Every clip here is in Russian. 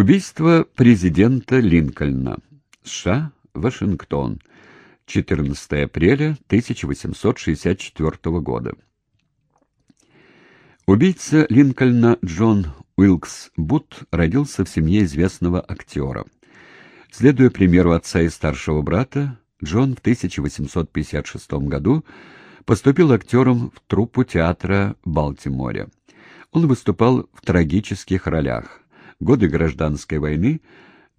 Убийство президента Линкольна. США, Вашингтон. 14 апреля 1864 года. Убийца Линкольна Джон Уилкс Бут родился в семье известного актера. Следуя примеру отца и старшего брата, Джон в 1856 году поступил актером в труппу театра Балтиморе. Он выступал в трагических ролях. Годы гражданской войны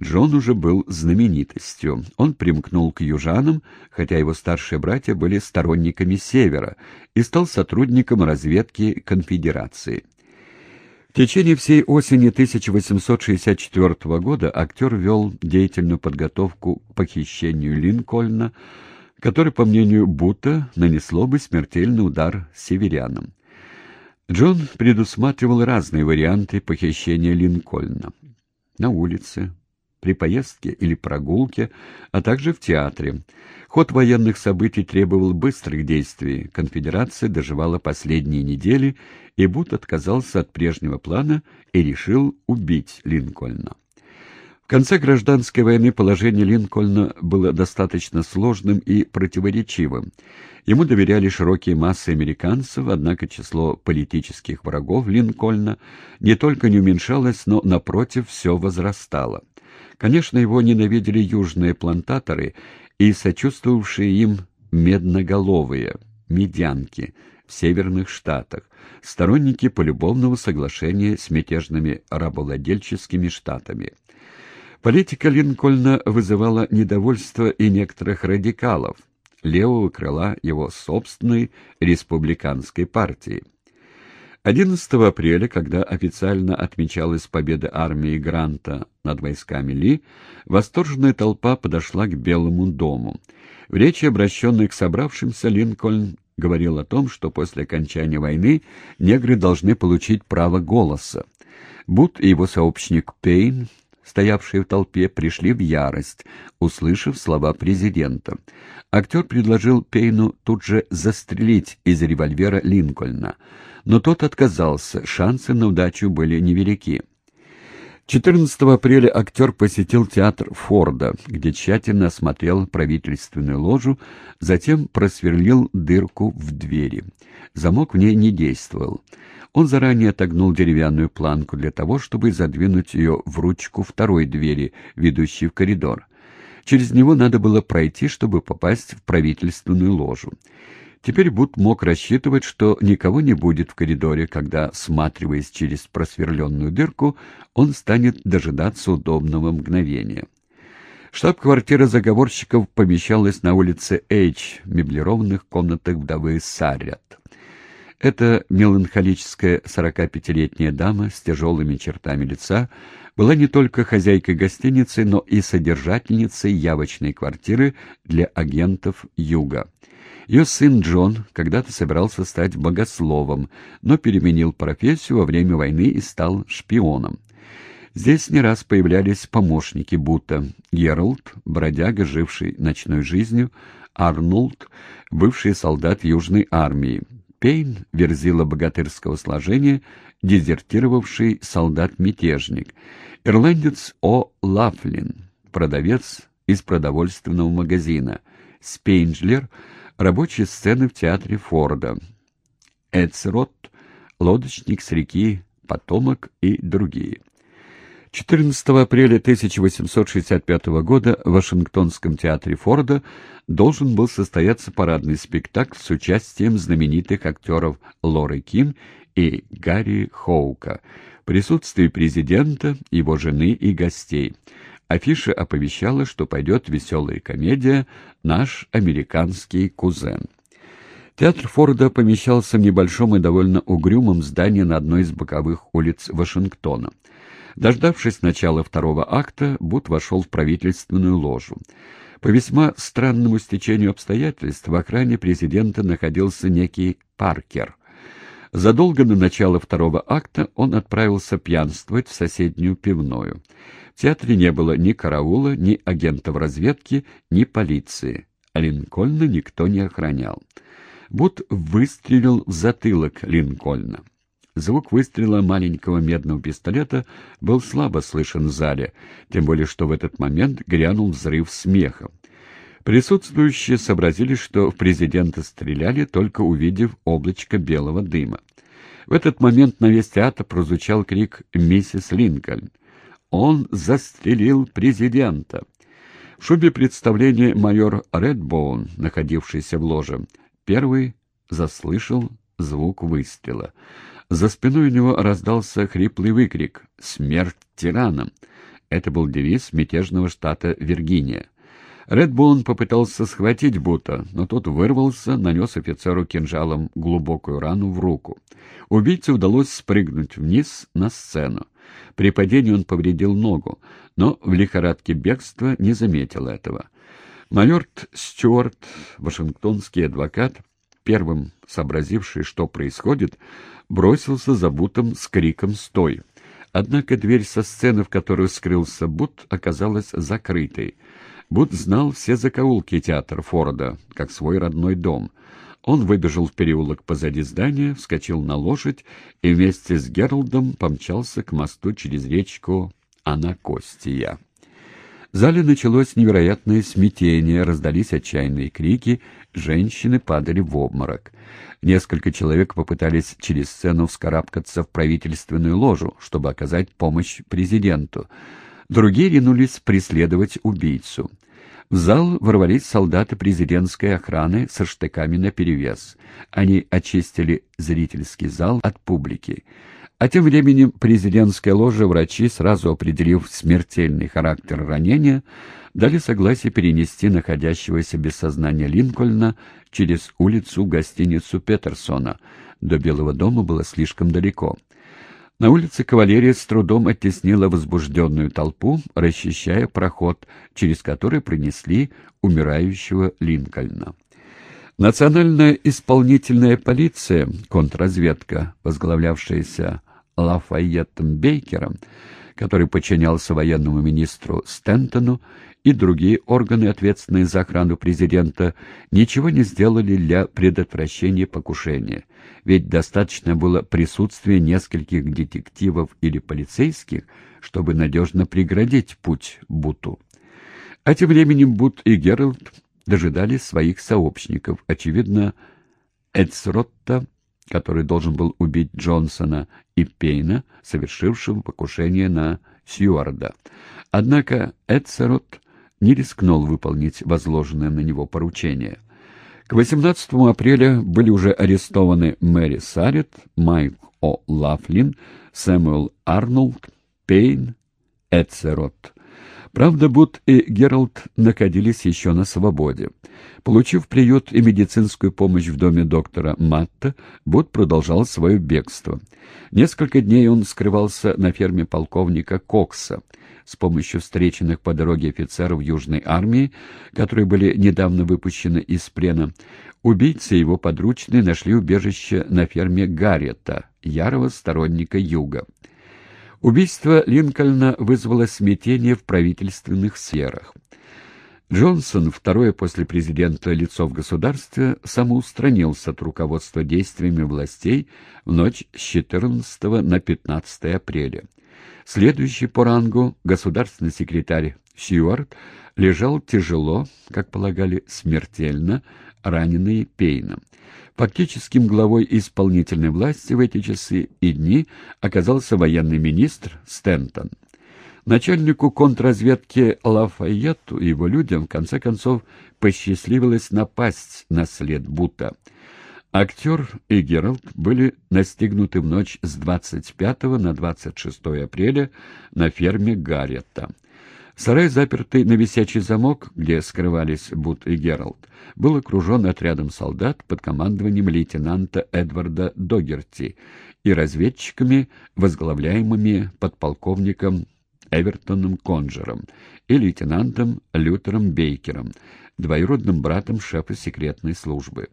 Джон уже был знаменитостью. Он примкнул к южанам, хотя его старшие братья были сторонниками Севера, и стал сотрудником разведки конфедерации. В течение всей осени 1864 года актер вел деятельную подготовку к похищению Линкольна, который, по мнению Бута, нанесло бы смертельный удар северянам. Джон предусматривал разные варианты похищения Линкольна. На улице, при поездке или прогулке, а также в театре. Ход военных событий требовал быстрых действий. Конфедерация доживала последние недели, и Бут отказался от прежнего плана и решил убить Линкольна. Конце гражданской войны положение Линкольна было достаточно сложным и противоречивым. Ему доверяли широкие массы американцев, однако число политических врагов Линкольна не только не уменьшалось, но, напротив, все возрастало. Конечно, его ненавидели южные плантаторы и сочувствовавшие им медноголовые, медянки в северных штатах, сторонники полюбовного соглашения с мятежными рабовладельческими штатами. Политика Линкольна вызывала недовольство и некоторых радикалов, левого крыла его собственной республиканской партии. 11 апреля, когда официально отмечалась победа армии Гранта над войсками Ли, восторженная толпа подошла к Белому дому. В речи, обращенной к собравшимся, Линкольн говорил о том, что после окончания войны негры должны получить право голоса. Бут и его сообщник Пейн стоявшие в толпе, пришли в ярость, услышав слова президента. Актер предложил Пейну тут же застрелить из револьвера Линкольна, но тот отказался, шансы на удачу были невелики. 14 апреля актер посетил театр Форда, где тщательно осмотрел правительственную ложу, затем просверлил дырку в двери. Замок в ней не действовал. Он заранее отогнул деревянную планку для того, чтобы задвинуть ее в ручку второй двери, ведущей в коридор. Через него надо было пройти, чтобы попасть в правительственную ложу. Теперь Бут мог рассчитывать, что никого не будет в коридоре, когда, сматриваясь через просверленную дырку, он станет дожидаться удобного мгновения. Штаб-квартира заговорщиков помещалась на улице Эйч, меблированных комнатах вдовы Сарят. Эта меланхолическая 45-летняя дама с тяжелыми чертами лица была не только хозяйкой гостиницы, но и содержательницей явочной квартиры для агентов Юга. Ее сын Джон когда-то собирался стать богословом, но переменил профессию во время войны и стал шпионом. Здесь не раз появлялись помощники Бута. Гералд, бродяга, живший ночной жизнью, Арнольд, бывший солдат Южной армии, Пейн, верзила богатырского сложения, дезертировавший солдат-мятежник, ирландец О. Лафлин, продавец из продовольственного магазина, Спейнджлер, рабочие сцены в театре Форда, Эцрот, лодочник с реки Потомок и другие. 14 апреля 1865 года в Вашингтонском театре Форда должен был состояться парадный спектакль с участием знаменитых актеров Лоры Ким и Гарри Хоука, в присутствии президента, его жены и гостей. Афиша оповещала, что пойдет веселая комедия «Наш американский кузен». Театр Форда помещался в небольшом и довольно угрюмом здании на одной из боковых улиц Вашингтона. Дождавшись начала второго акта, Бут вошел в правительственную ложу. По весьма странному стечению обстоятельств в охране президента находился некий Паркер. Задолго до начала второго акта он отправился пьянствовать в соседнюю пивную. В театре не было ни караула, ни агентов разведки, ни полиции. А Линкольна никто не охранял. Бут выстрелил в затылок Линкольна. Звук выстрела маленького медного пистолета был слабо слышен в зале, тем более что в этот момент грянул взрыв смеха. Присутствующие сообразили, что в президента стреляли, только увидев облачко белого дыма. В этот момент на весь театр прозвучал крик «Миссис Линкольн». «Он застрелил президента!» В шубе представления майор Редбоун, находившийся в ложе, первый заслышал звук выстрела. За спиной у него раздался хриплый выкрик «Смерть тиранам!» Это был девиз мятежного штата Виргиния. Редбоун попытался схватить Бута, но тот вырвался, нанес офицеру кинжалом глубокую рану в руку. Убийце удалось спрыгнуть вниз на сцену. При падении он повредил ногу, но в лихорадке бегства не заметил этого. Майор Стюарт, вашингтонский адвокат, первым сообразивший, что происходит, бросился за Бутом с криком «Стой!». Однако дверь со сцены, в которую скрылся Бут, оказалась закрытой. Бут знал все закоулки театра Форда, как свой родной дом. Он выбежал в переулок позади здания, вскочил на лошадь и вместе с Гералдом помчался к мосту через речку Анакостия. В зале началось невероятное смятение, раздались отчаянные крики, женщины падали в обморок. Несколько человек попытались через сцену вскарабкаться в правительственную ложу, чтобы оказать помощь президенту. Другие ринулись преследовать убийцу. В зал ворвались солдаты президентской охраны со штыками наперевес. Они очистили зрительский зал от публики. А тем временем президентская ложа врачи, сразу определив смертельный характер ранения, дали согласие перенести находящегося без сознания Линкольна через улицу гостиницу Петерсона. До Белого дома было слишком далеко. На улице кавалерия с трудом оттеснила возбужденную толпу, расчищая проход, через который принесли умирающего Линкольна. Национальная исполнительная полиция, контрразведка, возглавлявшаяся Лафайеттом Бейкером, который подчинялся военному министру Стентону, и другие органы, ответственные за охрану президента, ничего не сделали для предотвращения покушения, ведь достаточно было присутствия нескольких детективов или полицейских, чтобы надежно преградить путь Буту. А тем временем Бут и Геральт дожидались своих сообщников, очевидно, Эдсротта, который должен был убить Джонсона, и Пейна, совершившего покушение на Сьюарда. Однако Эдсерот не рискнул выполнить возложенное на него поручение. К 18 апреля были уже арестованы Мэри Сарет, Майк О. Лафлин, Сэмюэл Арнольд, Пейн, Эцерот. Правда, Бут и Гералд находились еще на свободе. Получив приют и медицинскую помощь в доме доктора Матта, Бут продолжал свое бегство. Несколько дней он скрывался на ферме полковника Кокса с помощью встреченных по дороге офицеров Южной армии, которые были недавно выпущены из плена, убийцы его подручные нашли убежище на ферме Гаррета, ярого сторонника Юга. Убийство Линкольна вызвало смятение в правительственных сферах. Джонсон, второе после президента лицо в государстве, самоустранился от руководства действиями властей в ночь с 14 на 15 апреля. Следующий по рангу государственный секретарь Сьюарт лежал тяжело, как полагали, смертельно, раненый Пейном. Фактическим главой исполнительной власти в эти часы и дни оказался военный министр Стентон. Начальнику контрразведки Лафайетту и его людям в конце концов посчастливилось напасть на след Бута — Актер и Геральт были настигнуты в ночь с 25 на 26 апреля на ферме Гарретта. Сарай, запертый на висячий замок, где скрывались Бут и Геральт, был окружен отрядом солдат под командованием лейтенанта Эдварда Догерти и разведчиками, возглавляемыми подполковником Эвертоном Конжером и лейтенантом Лютером Бейкером, двоюродным братом шефа секретной службы.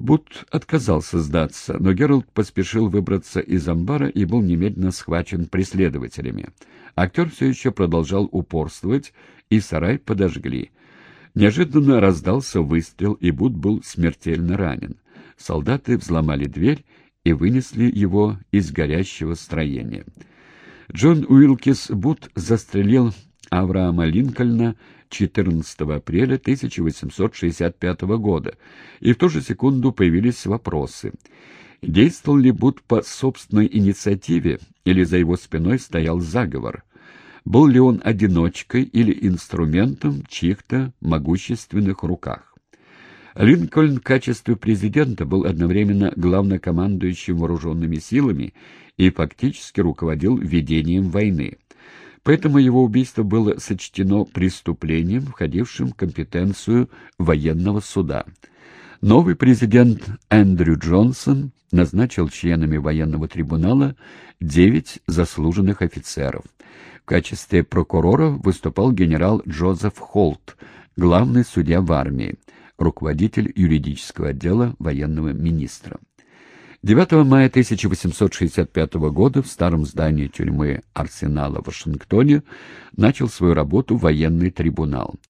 Бут отказался сдаться, но Геральт поспешил выбраться из амбара и был немедленно схвачен преследователями. Актер все еще продолжал упорствовать, и сарай подожгли. Неожиданно раздался выстрел, и Бут был смертельно ранен. Солдаты взломали дверь, и вынесли его из горящего строения. Джон Уилкис Бут застрелил Авраама Линкольна 14 апреля 1865 года, и в ту же секунду появились вопросы. Действовал ли Бут по собственной инициативе, или за его спиной стоял заговор? Был ли он одиночкой или инструментом в чьих-то могущественных руках? Линкольн в качестве президента был одновременно главнокомандующим вооруженными силами и фактически руководил ведением войны. Поэтому его убийство было сочтено преступлением, входившим в компетенцию военного суда. Новый президент Эндрю Джонсон назначил членами военного трибунала девять заслуженных офицеров. В качестве прокурора выступал генерал Джозеф Холт, главный судья в армии, руководитель юридического отдела военного министра. 9 мая 1865 года в старом здании тюрьмы Арсенала в Вашингтоне начал свою работу военный трибунал.